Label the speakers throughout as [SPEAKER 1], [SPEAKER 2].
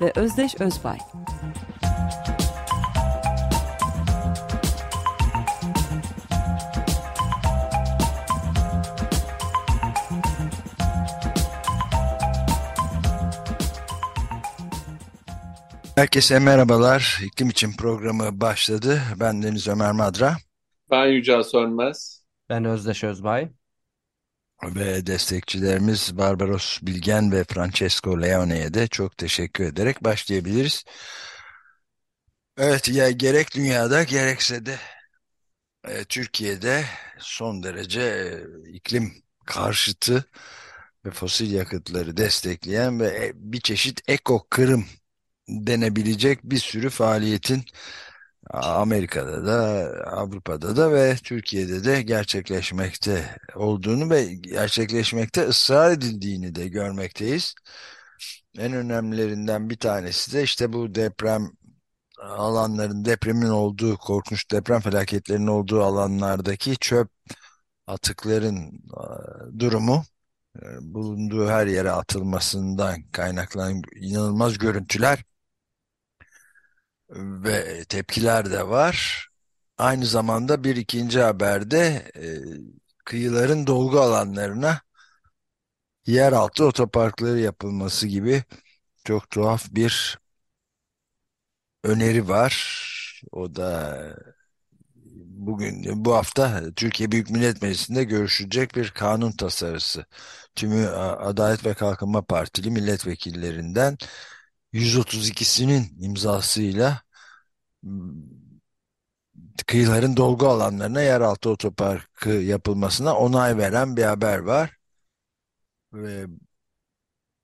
[SPEAKER 1] ve Özdeş Özbay.
[SPEAKER 2] Herkese merhabalar. İklim için programı başladı. Ben Deniz Ömer Madra.
[SPEAKER 3] Ben Yücel Sönmez.
[SPEAKER 4] Ben Özdeş Özbay.
[SPEAKER 2] Ve destekçilerimiz Barbaros Bilgen ve Francesco Leone'ye de çok teşekkür ederek başlayabiliriz. Evet ya gerek dünyada gerekse de e, Türkiye'de son derece e, iklim karşıtı ve fosil yakıtları destekleyen ve e, bir çeşit eko kırım denebilecek bir sürü faaliyetin Amerika'da da Avrupa'da da ve Türkiye'de de gerçekleşmekte olduğunu ve gerçekleşmekte ısrar edildiğini de görmekteyiz. En önemlilerinden bir tanesi de işte bu deprem alanların depremin olduğu korkunç deprem felaketlerinin olduğu alanlardaki çöp atıkların durumu bulunduğu her yere atılmasından kaynaklanan inanılmaz görüntüler ve tepkiler de var. Aynı zamanda bir ikinci haberde e, kıyıların dolgu alanlarına yeraltı otoparkları yapılması gibi çok tuhaf bir öneri var. O da bugün bu hafta Türkiye Büyük Millet Meclisi'nde görüşülecek bir kanun tasarısı. Tümü Adalet ve Kalkınma Partili milletvekillerinden 132'sinin imzasıyla kıyıların dolgu alanlarına yeraltı otoparkı yapılmasına onay veren bir haber var. Ve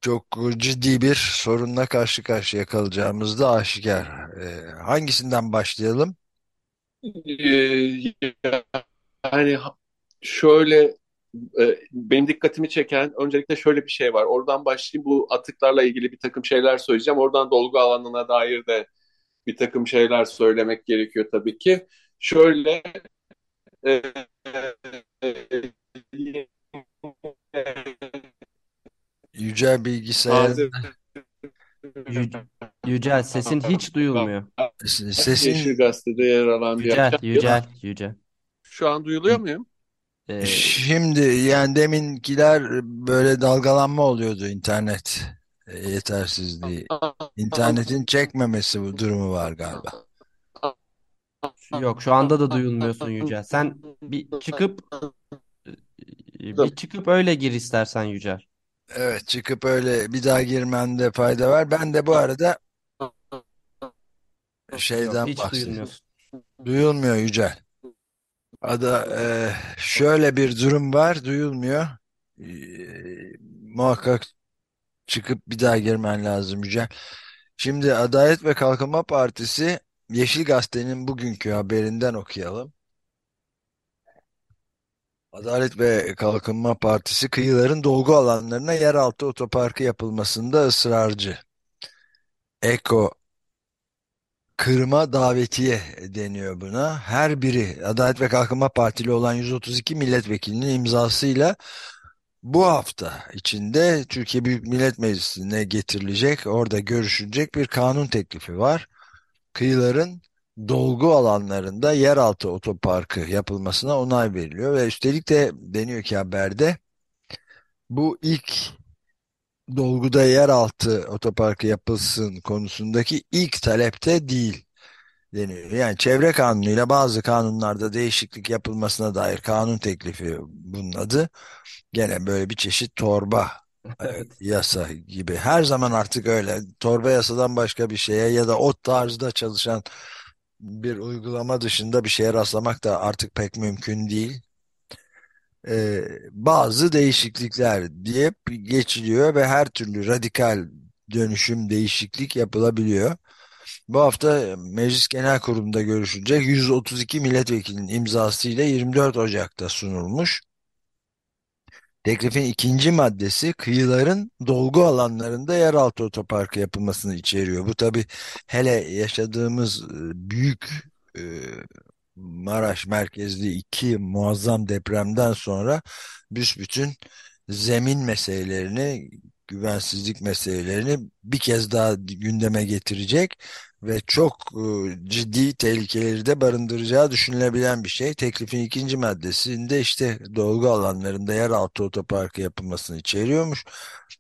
[SPEAKER 2] çok ciddi bir sorunla karşı karşıya kalacağımız da aşikar. Ee, hangisinden başlayalım?
[SPEAKER 3] Ee, yani şöyle e, benim dikkatimi çeken öncelikle şöyle bir şey var. Oradan başlayayım bu atıklarla ilgili bir takım şeyler söyleyeceğim. Oradan dolgu alanına dair de bir takım şeyler söylemek gerekiyor tabii ki. Şöyle e,
[SPEAKER 2] Yücel bilgisayar
[SPEAKER 4] Yücel sesin hiç duyulmuyor.
[SPEAKER 2] Sesin
[SPEAKER 3] Yeşil Gazete'de yer alan bir
[SPEAKER 4] Yücel, Yücel, Yücel.
[SPEAKER 3] Şu an duyuluyor muyum?
[SPEAKER 4] Ee,
[SPEAKER 2] Şimdi yani deminkiler böyle dalgalanma oluyordu internet e, yetersizliği. İnternetin çekmemesi bu durumu var galiba.
[SPEAKER 4] yok şu anda da duyulmuyorsun Yücel. Sen bir çıkıp bir çıkıp öyle gir istersen Yücel.
[SPEAKER 2] Evet çıkıp öyle bir daha girmende fayda var. Ben de bu arada şeyden
[SPEAKER 4] Yok hiç
[SPEAKER 2] bahsedeyim.
[SPEAKER 4] duyulmuyorsun.
[SPEAKER 2] Duyulmuyor Yücel. Ada e, şöyle bir durum var, duyulmuyor. E, muhakkak çıkıp bir daha girmen lazım Yücel. Şimdi Adalet ve Kalkınma Partisi Yeşil Gazete'nin bugünkü haberinden okuyalım. Adalet ve Kalkınma Partisi kıyıların dolgu alanlarına yeraltı otoparkı yapılmasında ısrarcı. Eko kırma davetiye deniyor buna. Her biri Adalet ve Kalkınma Partili olan 132 milletvekilinin imzasıyla bu hafta içinde Türkiye Büyük Millet Meclisi'ne getirilecek, orada görüşülecek bir kanun teklifi var. Kıyıların dolgu alanlarında yeraltı otoparkı yapılmasına onay veriliyor ve üstelik de deniyor ki haberde bu ilk dolguda yeraltı otoparkı yapılsın konusundaki ilk talepte değil deniyor. Yani çevre kanunuyla bazı kanunlarda değişiklik yapılmasına dair kanun teklifi bunun adı. Gene böyle bir çeşit torba
[SPEAKER 4] Evet.
[SPEAKER 2] yasa gibi. Her zaman artık öyle. Torba yasadan başka bir şeye ya da o tarzda çalışan bir uygulama dışında bir şeye rastlamak da artık pek mümkün değil. Ee, bazı değişiklikler diye geçiliyor ve her türlü radikal dönüşüm, değişiklik yapılabiliyor. Bu hafta Meclis Genel Kurulu'nda görüşülecek 132 milletvekilinin imzasıyla 24 Ocak'ta sunulmuş. Teklifin ikinci maddesi kıyıların dolgu alanlarında yeraltı otoparkı yapılmasını içeriyor. Bu tabi hele yaşadığımız e, büyük e, Maraş merkezli iki muazzam depremden sonra büsbütün zemin meselelerini, güvensizlik meselelerini bir kez daha gündeme getirecek ve çok e, ciddi tehlikeleri de barındıracağı düşünülebilen bir şey. Teklifin ikinci maddesinde işte dolgu alanlarında yeraltı otoparkı yapılmasını içeriyormuş.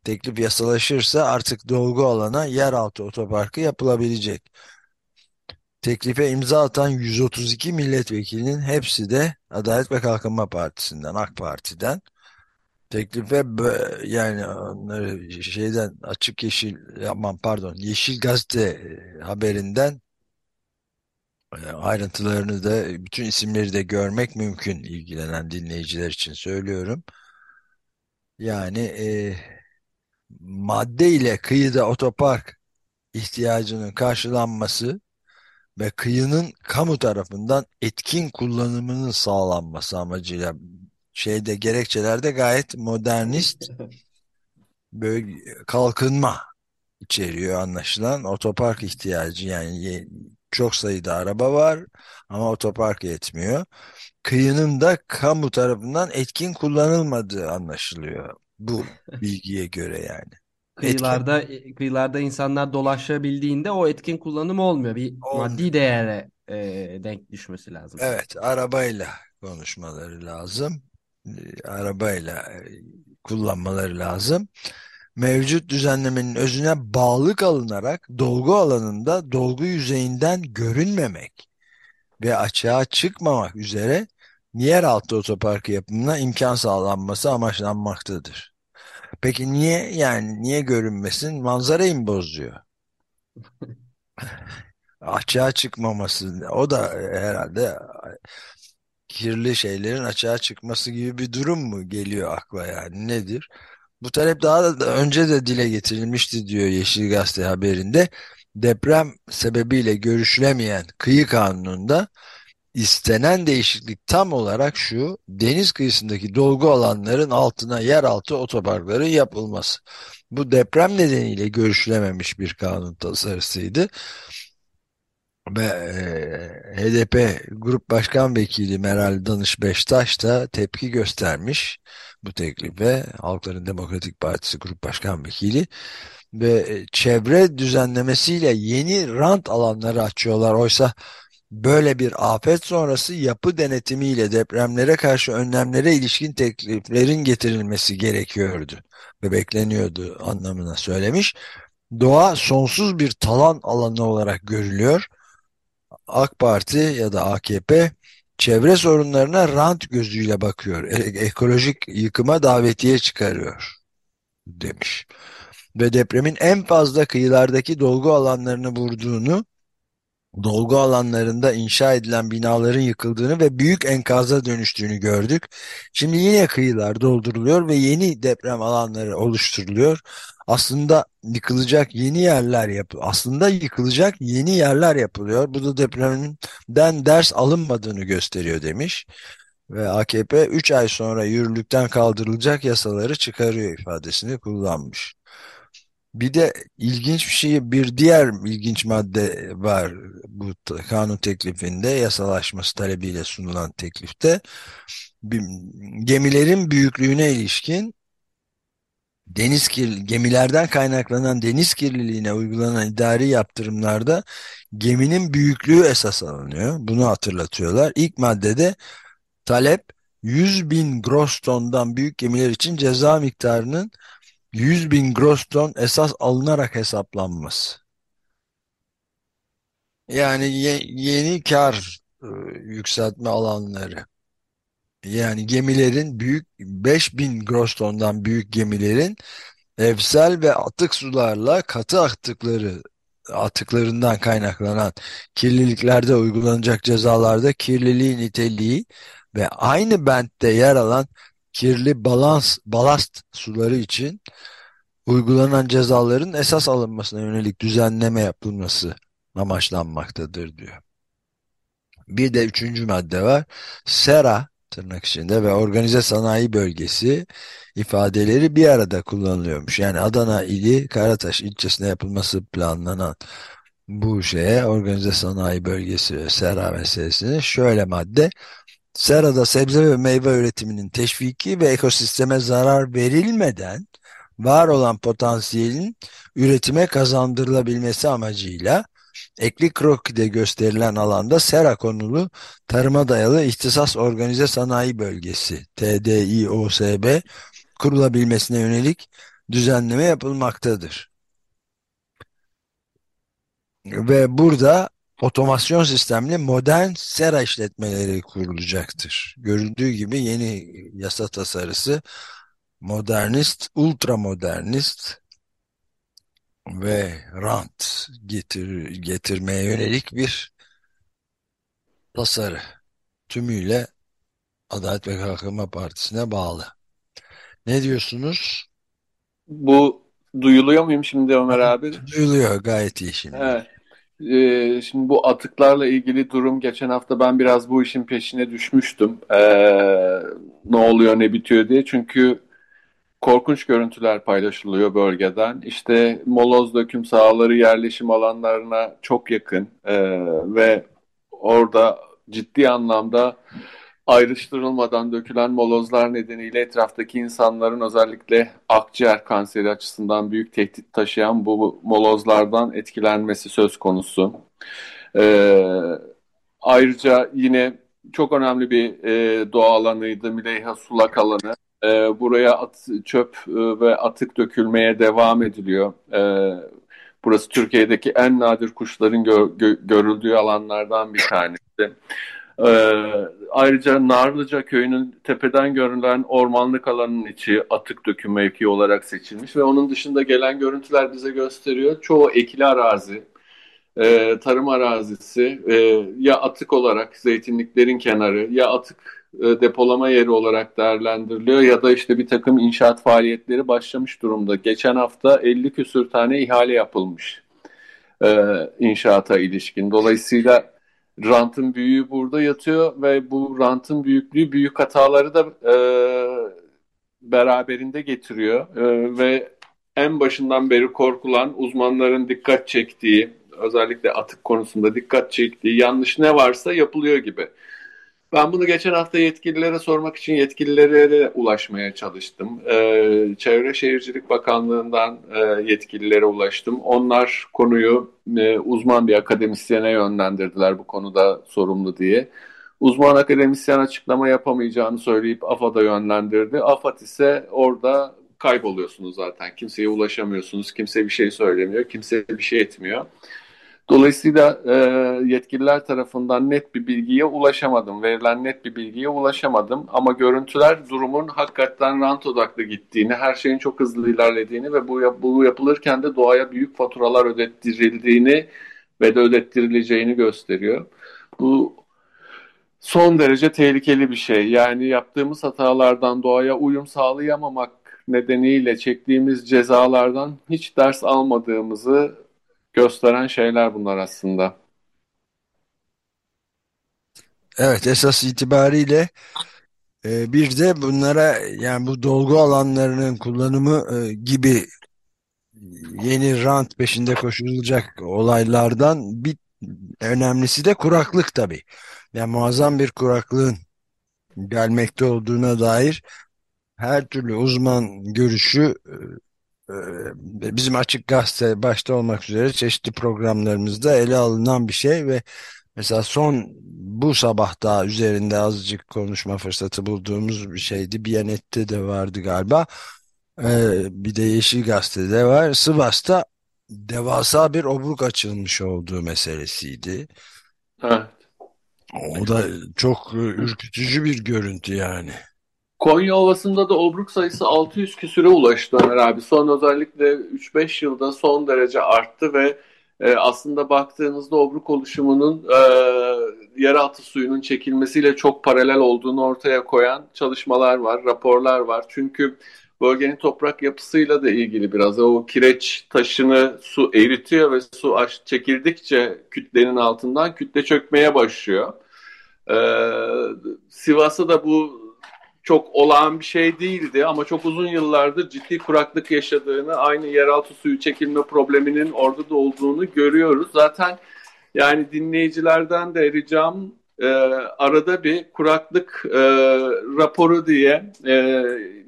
[SPEAKER 2] Teklif yasalaşırsa artık dolgu alana yeraltı otoparkı yapılabilecek. Teklife imza atan 132 milletvekilinin hepsi de Adalet ve Kalkınma Partisi'nden, AK Parti'den. Teklife yani onları şeyden açık yeşil aman pardon yeşil gazete e, haberinden e, ayrıntılarını da bütün isimleri de görmek mümkün ilgilenen dinleyiciler için söylüyorum. Yani e, madde ile kıyıda otopark ihtiyacının karşılanması ve kıyının kamu tarafından etkin kullanımının sağlanması amacıyla şeyde gerekçelerde gayet modernist böyle kalkınma içeriyor anlaşılan otopark ihtiyacı yani çok sayıda araba var ama otopark yetmiyor. Kıyının da kamu tarafından etkin kullanılmadığı anlaşılıyor bu bilgiye göre yani.
[SPEAKER 4] Kıyılarda etkin. kıyılarda insanlar dolaşabildiğinde o etkin kullanım olmuyor. Bir olmuyor. maddi değere e, denk düşmesi lazım.
[SPEAKER 2] Evet, arabayla konuşmaları lazım. E, arabayla e, kullanmaları lazım. Mevcut düzenlemenin özüne bağlı kalınarak dolgu alanında dolgu yüzeyinden görünmemek ve açığa çıkmamak üzere yeraltı otoparkı yapımına imkan sağlanması amaçlanmaktadır. Peki niye yani niye görünmesin? Manzarayı mı bozuyor? Açığa çıkmaması o da herhalde kirli şeylerin açığa çıkması gibi bir durum mu geliyor akla yani nedir? Bu talep daha da önce de dile getirilmişti diyor Yeşil Gazete haberinde. Deprem sebebiyle görüşülemeyen kıyı kanununda istenen değişiklik tam olarak şu deniz kıyısındaki dolgu alanların altına yeraltı otoparkları yapılması. Bu deprem nedeniyle görüşülememiş bir kanun tasarısıydı ve HDP Grup Başkan Vekili Meral Danış Beştaş da tepki göstermiş bu teklife. Halkların Demokratik Partisi Grup Başkan Vekili ve çevre düzenlemesiyle yeni rant alanları açıyorlar. Oysa böyle bir afet sonrası yapı denetimiyle depremlere karşı önlemlere ilişkin tekliflerin getirilmesi gerekiyordu ve bekleniyordu anlamına söylemiş. Doğa sonsuz bir talan alanı olarak görülüyor AK Parti ya da AKP çevre sorunlarına rant gözüyle bakıyor. E ekolojik yıkıma davetiye çıkarıyor demiş. Ve depremin en fazla kıyılardaki dolgu alanlarını vurduğunu dolgu alanlarında inşa edilen binaların yıkıldığını ve büyük enkaza dönüştüğünü gördük. Şimdi yine kıyılar dolduruluyor ve yeni deprem alanları oluşturuluyor. Aslında yıkılacak yeni yerler yap aslında yıkılacak yeni yerler yapılıyor. Bu da depremden ders alınmadığını gösteriyor demiş. Ve AKP 3 ay sonra yürürlükten kaldırılacak yasaları çıkarıyor ifadesini kullanmış. Bir de ilginç bir şey, bir diğer ilginç madde var bu kanun teklifinde, yasalaşması talebiyle sunulan teklifte. Gemilerin büyüklüğüne ilişkin deniz kirli, gemilerden kaynaklanan deniz kirliliğine uygulanan idari yaptırımlarda geminin büyüklüğü esas alınıyor. Bunu hatırlatıyorlar. İlk maddede talep 100 bin gross tondan büyük gemiler için ceza miktarının 100 bin gross ton esas alınarak hesaplanması. Yani ye yeni kar e, yükseltme alanları. Yani gemilerin büyük 5000 gross tondan büyük gemilerin evsel ve atık sularla katı atıkları atıklarından kaynaklanan kirliliklerde uygulanacak cezalarda kirliliği niteliği ve aynı bentte yer alan kirli balans balast suları için uygulanan cezaların esas alınmasına yönelik düzenleme yapılması amaçlanmaktadır diyor. Bir de üçüncü madde var. Sera tırnak içinde ve organize sanayi bölgesi ifadeleri bir arada kullanılıyormuş. Yani Adana ili Karataş ilçesine yapılması planlanan bu şeye organize sanayi bölgesi ve sera meselesine şöyle madde serada sebze ve meyve üretiminin teşviki ve ekosisteme zarar verilmeden var olan potansiyelin üretime kazandırılabilmesi amacıyla Ekli Kroki'de gösterilen alanda sera konulu tarıma dayalı ihtisas organize sanayi bölgesi TDİOSB kurulabilmesine yönelik düzenleme yapılmaktadır. Ve burada otomasyon sistemli modern sera işletmeleri kurulacaktır. Görüldüğü gibi yeni yasa tasarısı modernist, ultramodernist ve rant getir, getirmeye yönelik bir tasarı. Tümüyle Adalet ve Kalkınma Partisi'ne bağlı. Ne diyorsunuz?
[SPEAKER 3] Bu duyuluyor muyum şimdi Ömer abi?
[SPEAKER 2] Duyuluyor gayet iyi şimdi.
[SPEAKER 3] Evet. Ee, şimdi bu atıklarla ilgili durum geçen hafta ben biraz bu işin peşine düşmüştüm. Ee, ne oluyor ne bitiyor diye. Çünkü korkunç görüntüler paylaşılıyor bölgeden. İşte moloz döküm sahaları yerleşim alanlarına çok yakın ee, ve orada ciddi anlamda ayrıştırılmadan dökülen molozlar nedeniyle etraftaki insanların özellikle akciğer kanseri açısından büyük tehdit taşıyan bu molozlardan etkilenmesi söz konusu. Ee, ayrıca yine çok önemli bir e, doğa alanıydı Mileyha Sulak alanı. E, buraya at, çöp e, ve atık dökülmeye devam ediliyor. E, burası Türkiye'deki en nadir kuşların gö gö görüldüğü alanlardan bir tanesi. Ee, ayrıca Narlıca köyünün tepeden görülen ormanlık alanın içi atık döküm mevki olarak seçilmiş ve onun dışında gelen görüntüler bize gösteriyor. Çoğu ekili arazi, e, tarım arazisi e, ya atık olarak zeytinliklerin kenarı ya atık e, depolama yeri olarak değerlendiriliyor ya da işte bir takım inşaat faaliyetleri başlamış durumda. Geçen hafta 50 küsür tane ihale yapılmış e, inşaata ilişkin. Dolayısıyla rantın büyüğü burada yatıyor ve bu rantın büyüklüğü büyük hataları da e, beraberinde getiriyor e, ve en başından beri korkulan uzmanların dikkat çektiği özellikle atık konusunda dikkat çektiği yanlış ne varsa yapılıyor gibi. Ben bunu geçen hafta yetkililere sormak için yetkililere ulaşmaya çalıştım. Ee, Çevre Şehircilik Bakanlığı'ndan e, yetkililere ulaştım. Onlar konuyu e, uzman bir akademisyene yönlendirdiler bu konuda sorumlu diye. Uzman akademisyen açıklama yapamayacağını söyleyip AFAD'a yönlendirdi. AFAD ise orada kayboluyorsunuz zaten. Kimseye ulaşamıyorsunuz, kimse bir şey söylemiyor, kimse bir şey etmiyor. Dolayısıyla e, yetkililer tarafından net bir bilgiye ulaşamadım. Verilen net bir bilgiye ulaşamadım. Ama görüntüler durumun hakikaten rant odaklı gittiğini, her şeyin çok hızlı ilerlediğini ve bu, bu yapılırken de doğaya büyük faturalar ödettirildiğini ve de ödettirileceğini gösteriyor. Bu son derece tehlikeli bir şey. Yani yaptığımız hatalardan doğaya uyum sağlayamamak nedeniyle çektiğimiz cezalardan hiç ders almadığımızı gösteren şeyler bunlar aslında.
[SPEAKER 2] Evet esas itibariyle e, bir de bunlara yani bu dolgu alanlarının kullanımı e, gibi yeni rant peşinde koşulacak olaylardan bir önemlisi de kuraklık tabii. Yani muazzam bir kuraklığın gelmekte olduğuna dair her türlü uzman görüşü e, bizim Açık Gazete başta olmak üzere çeşitli programlarımızda ele alınan bir şey ve mesela son bu sabah daha üzerinde azıcık konuşma fırsatı bulduğumuz bir şeydi. Biyanet'te de vardı galiba. Ee, bir de Yeşil Gazete'de var. Sivas'ta devasa bir obruk açılmış olduğu meselesiydi.
[SPEAKER 3] Evet.
[SPEAKER 2] O da çok ürkütücü bir görüntü yani.
[SPEAKER 3] Konya Ovası'nda da obruk sayısı 600 küsüre ulaştı Ömer abi. Son özellikle 3-5 yılda son derece arttı ve e, aslında baktığınızda obruk oluşumunun e, yeraltı suyunun çekilmesiyle çok paralel olduğunu ortaya koyan çalışmalar var, raporlar var. Çünkü bölgenin toprak yapısıyla da ilgili biraz. O kireç taşını su eritiyor ve su çekildikçe kütlenin altından kütle çökmeye başlıyor. Ee, Sivas'ta da bu çok olağan bir şey değildi ama çok uzun yıllardır ciddi kuraklık yaşadığını, aynı yeraltı suyu çekilme probleminin orada da olduğunu görüyoruz. Zaten yani dinleyicilerden de ricam e, arada bir kuraklık e, raporu diye e,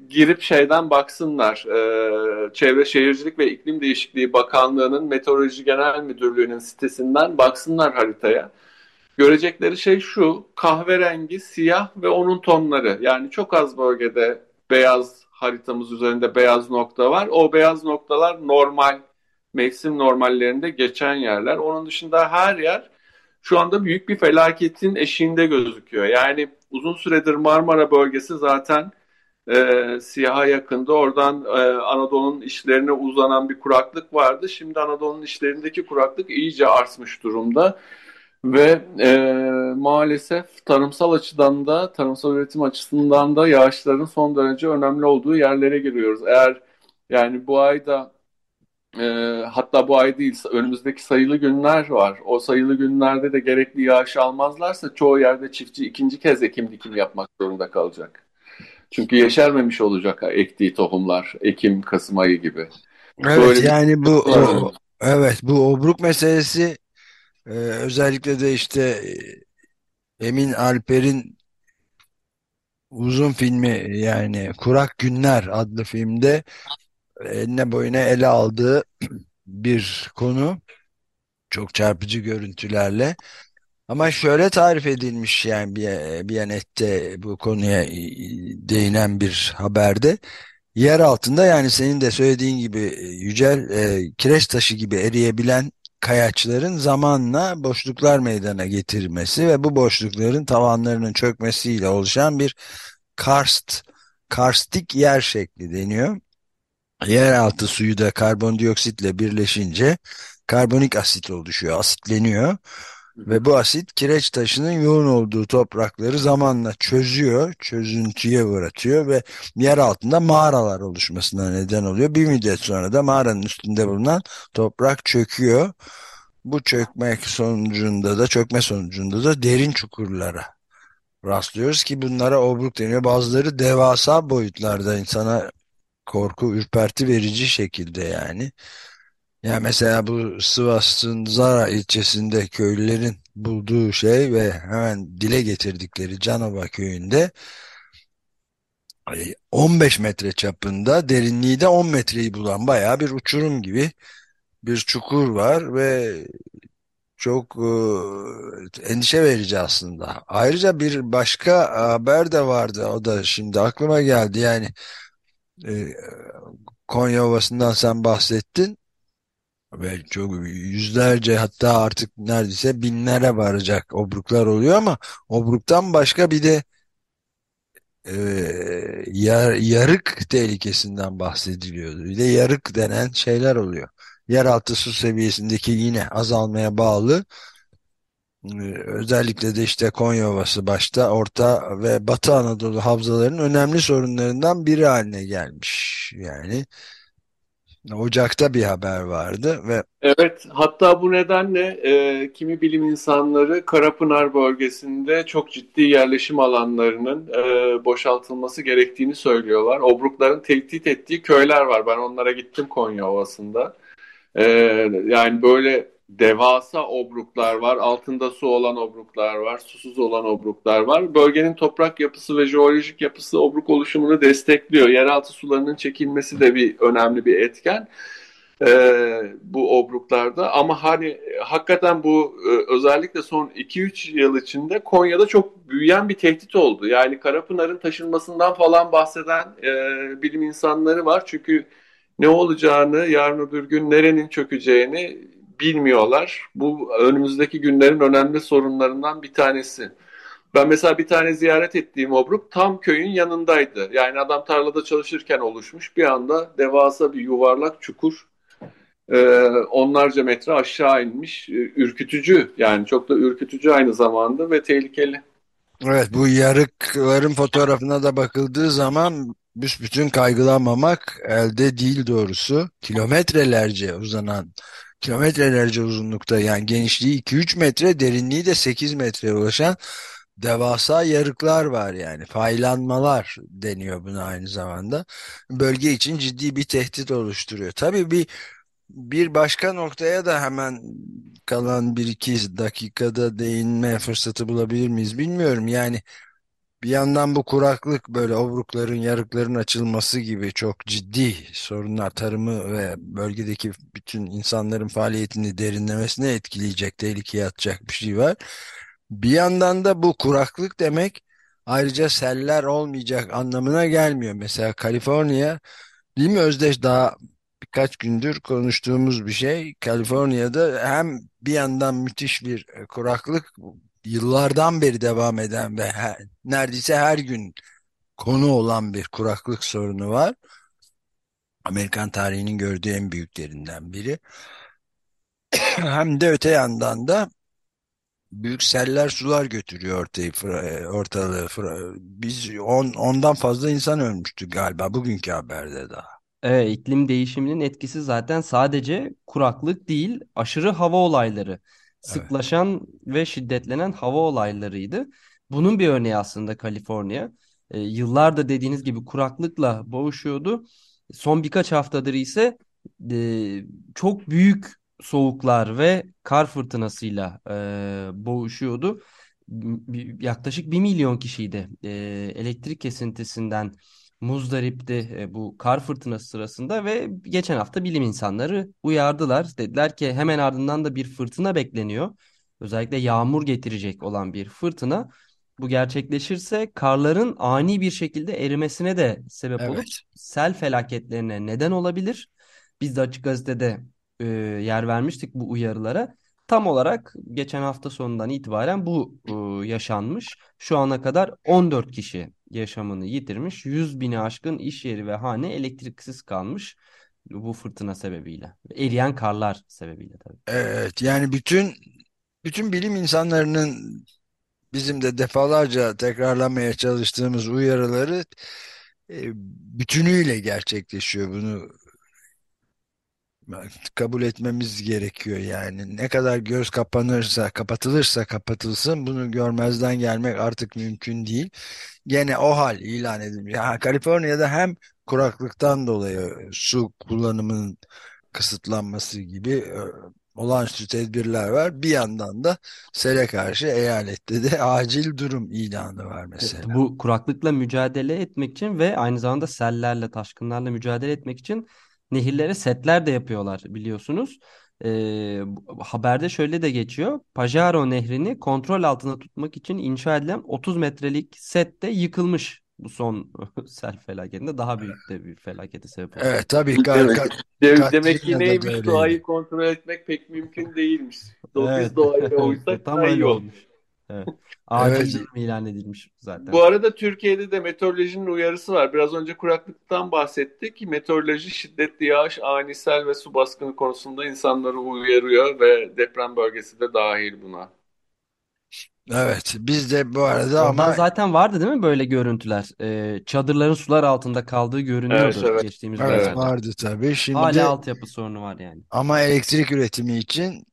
[SPEAKER 3] girip şeyden baksınlar. E, Çevre Şehircilik ve İklim Değişikliği Bakanlığı'nın Meteoroloji Genel Müdürlüğü'nün sitesinden baksınlar haritaya. Görecekleri şey şu, kahverengi, siyah ve onun tonları. Yani çok az bölgede beyaz haritamız üzerinde beyaz nokta var. O beyaz noktalar normal, mevsim normallerinde geçen yerler. Onun dışında her yer şu anda büyük bir felaketin eşiğinde gözüküyor. Yani uzun süredir Marmara bölgesi zaten e, siyaha yakındı. Oradan e, Anadolu'nun işlerine uzanan bir kuraklık vardı. Şimdi Anadolu'nun işlerindeki kuraklık iyice artmış durumda. Ve e, maalesef tarımsal açıdan da, tarımsal üretim açısından da yağışların son derece önemli olduğu yerlere giriyoruz. Eğer yani bu ayda e, hatta bu ay değil önümüzdeki sayılı günler var. O sayılı günlerde de gerekli yağış almazlarsa çoğu yerde çiftçi ikinci kez ekim dikim yapmak zorunda kalacak. Çünkü yeşermemiş olacak ektiği tohumlar Ekim, Kasım ayı gibi.
[SPEAKER 2] Evet Böyle yani bu o, evet bu obruk meselesi ee, özellikle de işte e, Emin Alper'in uzun filmi yani Kurak Günler adlı filmde eline boyuna ele aldığı bir konu. Çok çarpıcı görüntülerle. Ama şöyle tarif edilmiş yani bir, Biyanet'te bu konuya değinen bir haberde. Yer altında yani senin de söylediğin gibi Yücel e, kireç taşı gibi eriyebilen kayaçların zamanla boşluklar meydana getirmesi ve bu boşlukların tavanlarının çökmesiyle oluşan bir karst, karstik yer şekli deniyor. Yeraltı suyu da karbondioksitle birleşince karbonik asit oluşuyor, asitleniyor. Ve bu asit kireç taşının yoğun olduğu toprakları zamanla çözüyor, çözüntüye uğratıyor ve yer altında mağaralar oluşmasına neden oluyor. Bir müddet sonra da mağaranın üstünde bulunan toprak çöküyor. Bu çökmek sonucunda da çökme sonucunda da derin çukurlara rastlıyoruz ki bunlara obruk deniyor. Bazıları devasa boyutlarda insana korku, ürperti verici şekilde yani. Ya mesela bu Sivas'ın Zara ilçesinde köylülerin bulduğu şey ve hemen dile getirdikleri Canova köyünde 15 metre çapında derinliği de 10 metreyi bulan bayağı bir uçurum gibi bir çukur var ve çok e, endişe verici aslında. Ayrıca bir başka haber de vardı. O da şimdi aklıma geldi. Yani e, Konya Ovası'ndan sen bahsettin ve çok yüzlerce hatta artık neredeyse binlere varacak obruklar oluyor ama obruktan başka bir de e, yar, yarık tehlikesinden bahsediliyordu. Bir de yarık denen şeyler oluyor. Yeraltı su seviyesindeki yine azalmaya bağlı e, özellikle de işte Konya Ovası başta Orta ve Batı Anadolu havzalarının önemli sorunlarından biri haline gelmiş. Yani Ocak'ta bir haber vardı ve
[SPEAKER 3] Evet, hatta bu nedenle e, kimi bilim insanları Karapınar bölgesinde çok ciddi yerleşim alanlarının e, boşaltılması gerektiğini söylüyorlar. Obrukların tehdit ettiği köyler var. Ben onlara gittim Konya Ovası'nda. E, yani böyle devasa obruklar var, altında su olan obruklar var, susuz olan obruklar var. Bölgenin toprak yapısı ve jeolojik yapısı obruk oluşumunu destekliyor. Yeraltı sularının çekilmesi de bir önemli bir etken e, bu obruklarda. Ama hani hakikaten bu e, özellikle son 2-3 yıl içinde Konya'da çok büyüyen bir tehdit oldu. Yani Karapınar'ın taşınmasından falan bahseden e, bilim insanları var. Çünkü ne olacağını, yarın öbür gün nerenin çökeceğini bilmiyorlar. Bu önümüzdeki günlerin önemli sorunlarından bir tanesi. Ben mesela bir tane ziyaret ettiğim obruk tam köyün yanındaydı. Yani adam tarlada çalışırken oluşmuş bir anda devasa bir yuvarlak çukur e, onlarca metre aşağı inmiş. E, ürkütücü yani çok da ürkütücü aynı zamanda ve tehlikeli.
[SPEAKER 2] Evet bu yarıkların fotoğrafına da bakıldığı zaman büsbütün kaygılanmamak elde değil doğrusu. Kilometrelerce uzanan, kilometrelerce uzunlukta yani genişliği 2-3 metre, derinliği de 8 metreye ulaşan devasa yarıklar var yani. Faylanmalar deniyor buna aynı zamanda. Bölge için ciddi bir tehdit oluşturuyor. Tabii bir bir başka noktaya da hemen kalan bir iki dakikada değinme fırsatı bulabilir miyiz bilmiyorum. Yani bir yandan bu kuraklık böyle obrukların, yarıkların açılması gibi çok ciddi sorunlar tarımı ve bölgedeki bütün insanların faaliyetini derinlemesine etkileyecek, tehlikeye atacak bir şey var. Bir yandan da bu kuraklık demek ayrıca seller olmayacak anlamına gelmiyor. Mesela Kaliforniya değil mi Özdeş daha birkaç gündür konuştuğumuz bir şey. Kaliforniya'da hem bir yandan müthiş bir kuraklık yıllardan beri devam eden ve her, neredeyse her gün konu olan bir kuraklık sorunu var. Amerikan tarihinin gördüğü en büyüklerinden biri. Hem de öte yandan da büyük seller sular götürüyor ortayı, ortalığı. Biz on, ondan fazla insan ölmüştü galiba bugünkü haberde daha.
[SPEAKER 4] Evet, iklim değişiminin etkisi zaten sadece kuraklık değil, aşırı hava olayları, sıklaşan ve şiddetlenen hava olaylarıydı. Bunun bir örneği aslında Kaliforniya. E, yıllardır dediğiniz gibi kuraklıkla boğuşuyordu. Son birkaç haftadır ise e, çok büyük soğuklar ve kar fırtınasıyla e, boğuşuyordu. Yaklaşık 1 milyon kişiydi e, elektrik kesintisinden muzdaripti e, bu kar fırtınası sırasında ve geçen hafta bilim insanları uyardılar. Dediler ki hemen ardından da bir fırtına bekleniyor. Özellikle yağmur getirecek olan bir fırtına. Bu gerçekleşirse karların ani bir şekilde erimesine de sebep
[SPEAKER 2] Evet.
[SPEAKER 4] olup sel felaketlerine neden olabilir. Biz de Açık Gazete'de e, yer vermiştik bu uyarılara. Tam olarak geçen hafta sonundan itibaren bu e, yaşanmış. Şu ana kadar 14 kişi yaşamını yitirmiş. 100 bini aşkın iş yeri ve hane elektriksiz kalmış bu fırtına sebebiyle. Eriyen karlar sebebiyle tabii.
[SPEAKER 2] Evet yani bütün bütün bilim insanlarının bizim de defalarca tekrarlamaya çalıştığımız uyarıları e, bütünüyle gerçekleşiyor. Bunu kabul etmemiz gerekiyor yani. Ne kadar göz kapanırsa, kapatılırsa kapatılsın bunu görmezden gelmek artık mümkün değil. Gene o hal ilan edilmiş. Yani Kaliforniya'da hem kuraklıktan dolayı su kullanımının kısıtlanması gibi e, olağanüstü tedbirler var. Bir yandan da sele karşı eyalette de acil durum ilanı var mesela.
[SPEAKER 4] Bu kuraklıkla mücadele etmek için ve aynı zamanda sellerle, taşkınlarla mücadele etmek için nehirlere setler de yapıyorlar biliyorsunuz. Ee, haberde şöyle de geçiyor. Pajaro Nehri'ni kontrol altında tutmak için inşa edilen 30 metrelik set de yıkılmış bu son sel felaketinde daha büyük de bir felakete sebep oldu.
[SPEAKER 2] Evet tabii.
[SPEAKER 3] Demek, demek, demek ki neymiş doğayı kontrol etmek pek mümkün değilmiş.
[SPEAKER 4] Evet.
[SPEAKER 3] Biz doğayla uysak
[SPEAKER 4] Tam
[SPEAKER 3] daha iyi
[SPEAKER 4] olmuş. Evet. Acil
[SPEAKER 2] Evet.
[SPEAKER 4] durum ilan edilmiş zaten.
[SPEAKER 3] Bu arada Türkiye'de de meteorolojinin uyarısı var. Biraz önce kuraklıktan bahsettik. Meteoroloji şiddetli yağış, ani sel ve su baskını konusunda insanları uyarıyor ve deprem bölgesi de dahil buna.
[SPEAKER 2] Evet biz de bu arada ama
[SPEAKER 4] zaten vardı değil mi böyle görüntüler? Ee, çadırların sular altında kaldığı görünüyordu
[SPEAKER 3] Evet, evet.
[SPEAKER 4] geçtiğimiz
[SPEAKER 2] evet
[SPEAKER 4] günlerde.
[SPEAKER 2] vardı tabii. Şimdi
[SPEAKER 4] Hala altyapı sorunu var yani.
[SPEAKER 2] ama elektrik üretimi için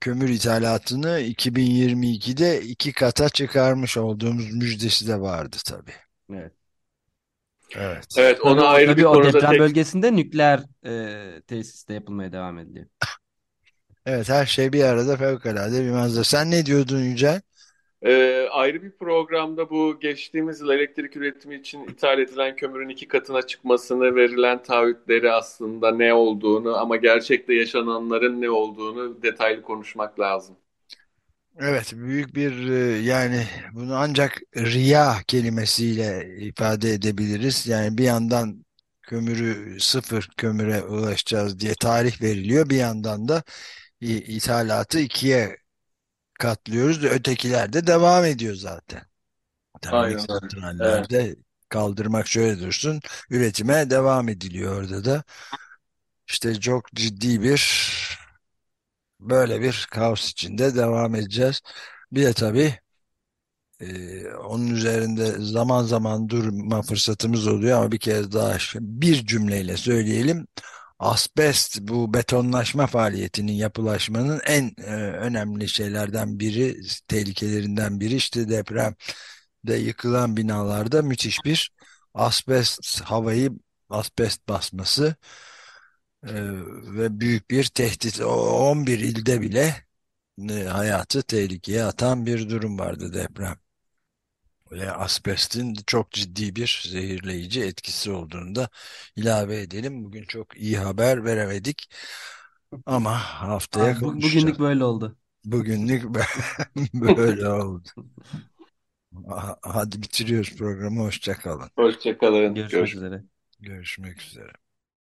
[SPEAKER 2] kömür ithalatını 2022'de iki kata çıkarmış olduğumuz müjdesi de vardı tabii.
[SPEAKER 4] Evet.
[SPEAKER 2] Evet.
[SPEAKER 3] Evet,
[SPEAKER 4] Tabii
[SPEAKER 3] ona
[SPEAKER 4] o,
[SPEAKER 3] ayrı
[SPEAKER 4] tabii
[SPEAKER 3] bir konuda
[SPEAKER 4] deprem
[SPEAKER 3] tek
[SPEAKER 4] bölgesinde nükleer e, tesiste yapılmaya devam ediliyor.
[SPEAKER 2] Evet her şey bir arada fevkalade bir manzara. Sen ne diyordun Yücel?
[SPEAKER 3] Ee, ayrı bir programda bu geçtiğimiz yıl elektrik üretimi için ithal edilen kömürün iki katına çıkmasını, verilen taahhütleri aslında ne olduğunu ama gerçekte yaşananların ne olduğunu detaylı konuşmak lazım.
[SPEAKER 2] Evet büyük bir e, yani bunu ancak riya kelimesiyle ifade edebiliriz. Yani bir yandan kömürü sıfır kömüre ulaşacağız diye tarih veriliyor. Bir yandan da ithalatı ikiye katlıyoruz. Ötekiler de devam ediyor zaten.
[SPEAKER 3] Aynen
[SPEAKER 2] santrallerde kaldırmak şöyle dursun. Üretime devam ediliyor orada da. İşte çok ciddi bir böyle bir kaos içinde devam edeceğiz. Bir de tabii Ee, onun üzerinde zaman zaman durma fırsatımız oluyor ama bir kez daha bir cümleyle söyleyelim. Asbest bu betonlaşma faaliyetinin yapılaşmanın en e, önemli şeylerden biri, tehlikelerinden biri işte depremde yıkılan binalarda müthiş bir asbest havayı asbest basması e, ve büyük bir tehdit. O 11 ilde bile e, hayatı tehlikeye atan bir durum vardı deprem. Ve asbestin çok ciddi bir zehirleyici etkisi olduğunu da ilave edelim. Bugün çok iyi haber veremedik ama haftaya
[SPEAKER 4] Abi, bu-
[SPEAKER 2] konuşacağız.
[SPEAKER 4] bugünlük böyle oldu.
[SPEAKER 2] Bugünlük böyle oldu. Hadi bitiriyoruz programı. Hoşça kalın.
[SPEAKER 3] Hoşçakalın.
[SPEAKER 4] Görüşmek
[SPEAKER 3] Görüşmek
[SPEAKER 4] üzere.
[SPEAKER 2] Görüşmek üzere.